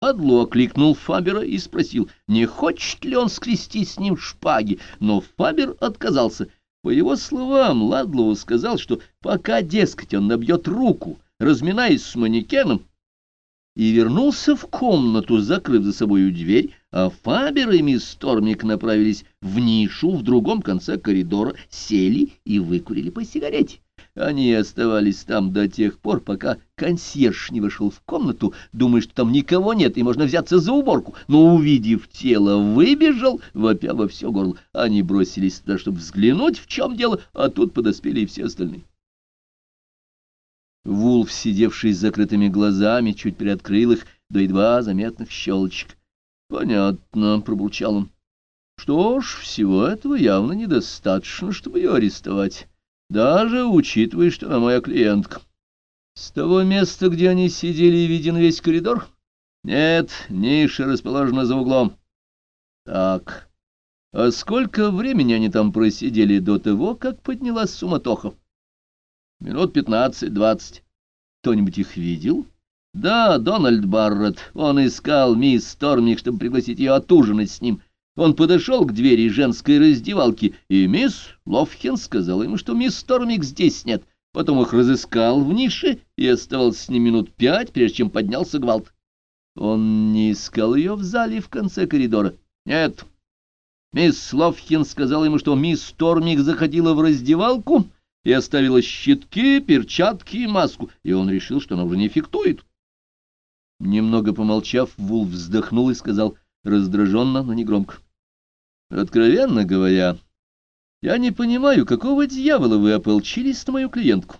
Адло окликнул Фабера и спросил, не хочет ли он скрести с ним шпаги, но Фабер отказался. По его словам, Ладлоу сказал, что пока, дескать, он набьет руку, разминаясь с манекеном, и вернулся в комнату, закрыв за собою дверь, а Фабер и мисс Тормик направились в нишу в другом конце коридора, сели и выкурили по сигарете. Они оставались там до тех пор, пока консьерж не вошел в комнату, думая, что там никого нет и можно взяться за уборку, но, увидев тело, выбежал, вопя во все горло. Они бросились туда, чтобы взглянуть, в чем дело, а тут подоспели и все остальные. Вулф, сидевший с закрытыми глазами, чуть приоткрыл их до едва заметных щелочек. — Понятно, — пробурчал он. — Что ж, всего этого явно недостаточно, чтобы ее арестовать, даже учитывая, что она моя клиентка. С того места, где они сидели, виден весь коридор? Нет, ниша расположена за углом. Так, а сколько времени они там просидели до того, как поднялась суматоха? Минут пятнадцать-двадцать. Кто-нибудь их видел? Да, Дональд Барретт. Он искал мисс Тормик, чтобы пригласить ее отужинать с ним. Он подошел к двери женской раздевалки, и мисс Ловхен сказала ему, что мисс Тормик здесь нет. Потом их разыскал в нише и оставался с ним минут пять, прежде чем поднялся гвалт. Он не искал ее в зале в конце коридора. Нет. Мисс Ловхен сказала ему, что мисс Тормик заходила в раздевалку и оставила щитки, перчатки и маску, и он решил, что она уже не эффектует. Немного помолчав, Вул вздохнул и сказал раздраженно, но негромко. «Откровенно говоря, я не понимаю, какого дьявола вы ополчились на мою клиентку.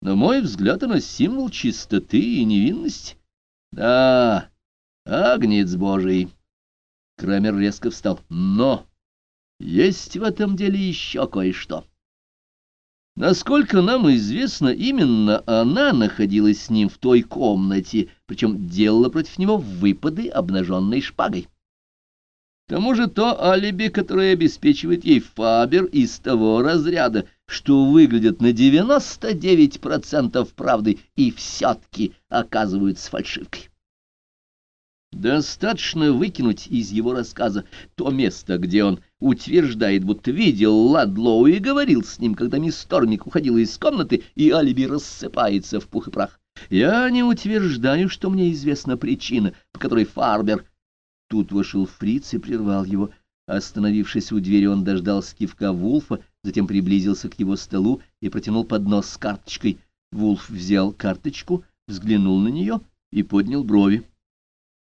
На мой взгляд, она символ чистоты и невинности. Да, агнец божий!» Крамер резко встал. «Но есть в этом деле еще кое-что». Насколько нам известно, именно она находилась с ним в той комнате, причем делала против него выпады обнаженной шпагой. К тому же то алиби, которое обеспечивает ей Фабер из того разряда, что выглядят на 99% правды и все-таки оказываются фальшивкой. Достаточно выкинуть из его рассказа то место, где он утверждает, будто видел Ладлоу и говорил с ним, когда мисс Тормик уходила из комнаты, и алиби рассыпается в пух и прах. Я не утверждаю, что мне известна причина, по которой Фарбер... Тут вошел Фриц и прервал его. Остановившись у двери, он дождался кивка Вулфа, затем приблизился к его столу и протянул поднос с карточкой. Вулф взял карточку, взглянул на нее и поднял брови.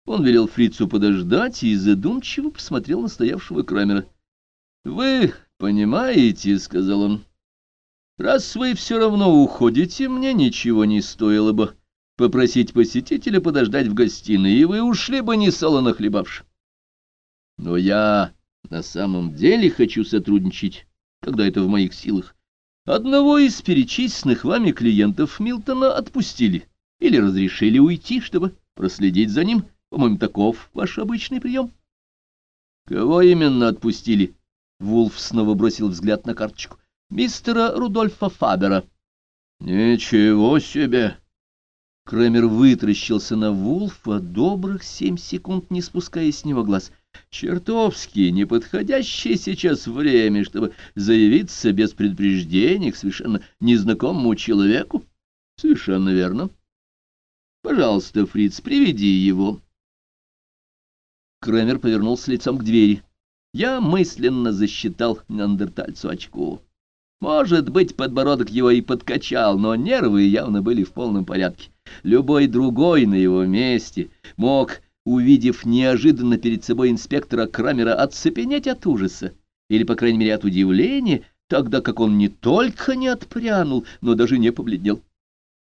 Он велел фрицу подождать и задумчиво посмотрел на стоявшего Крамера. — Вы понимаете, — сказал он, — раз вы все равно уходите, мне ничего не стоило бы попросить посетителя подождать в гостиной, и вы ушли бы не солоно хлебавши. Но я на самом деле хочу сотрудничать, когда это в моих силах. Одного из перечисленных вами клиентов Милтона отпустили или разрешили уйти, чтобы проследить за ним, по-моему, таков ваш обычный прием. — Кого именно отпустили? Вулф снова бросил взгляд на карточку. — Мистера Рудольфа Фабера. — Ничего себе! Крамер вытращился на Вулфа добрых семь секунд, не спуская с него глаз. Чертовски неподходящее сейчас время, чтобы заявиться без предупреждения к совершенно незнакомому человеку. Совершенно верно. Пожалуйста, Фриц, приведи его. Крамер повернулся лицом к двери. Я мысленно засчитал неандертальцу очко. Может быть, подбородок его и подкачал, но нервы явно были в полном порядке. Любой другой на его месте мог, увидев неожиданно перед собой инспектора Крамера, оцепенеть от ужаса, или, по крайней мере, от удивления, тогда как он не только не отпрянул, но даже не побледнел.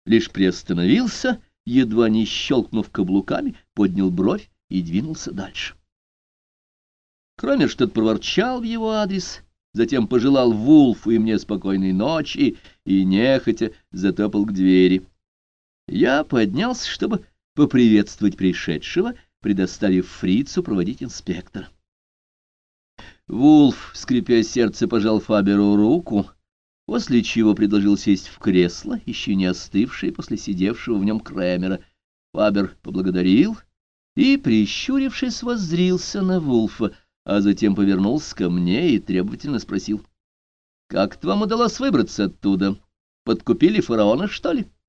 Лишь приостановился, едва не щелкнув каблуками, поднял бровь и двинулся дальше. Кроме что-то проворчал в его адрес, затем пожелал Вулфу и мне спокойной ночи и нехотя затопал к двери. Я поднялся, чтобы поприветствовать пришедшего, предоставив фрицу проводить инспектора. Вулф, скрипя сердце, пожал Фаберу руку, после чего предложил сесть в кресло, еще не остывшее после сидевшего в нем Кремера. Фабер поблагодарил и, прищурившись, воззрился на Вулфа, а затем повернулся ко мне и требовательно спросил. — Как-то вам удалось выбраться оттуда? Подкупили фараона, что ли? —